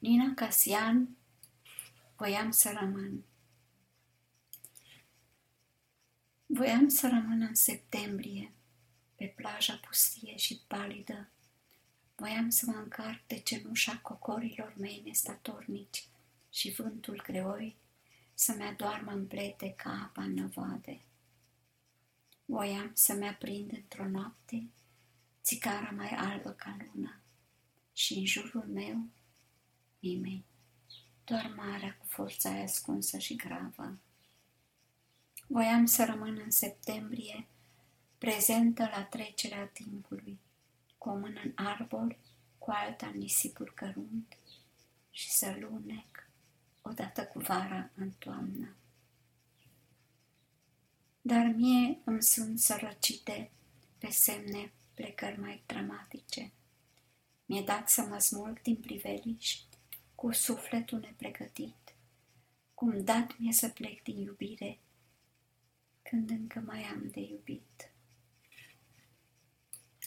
Nina Casian, voiam să rămân. Voiam să rămân în septembrie, pe plaja pustie și palidă. Voiam să mă încarc de cenușa cocorilor mei nestatornici și vântul greoi să-mi adoarmă în plete ca apa în năvade. Voiam să-mi aprind într-o noapte țicara mai albă ca luna și în jurul meu nimeni, doar marea cu forța aia ascunsă și gravă. Voiam să rămân în septembrie, prezentă la trecerea timpului, cu o mână în arbori, cu alta în nisipul cărunt și să lunec odată cu vara în toamnă. Dar mie îmi sunt sărăcite pe semne plecări mai dramatice. Mi-e dat să mă smulg din priveliș cu sufletul nepregătit, cum dat mi-e să plec din iubire când încă mai am de iubit.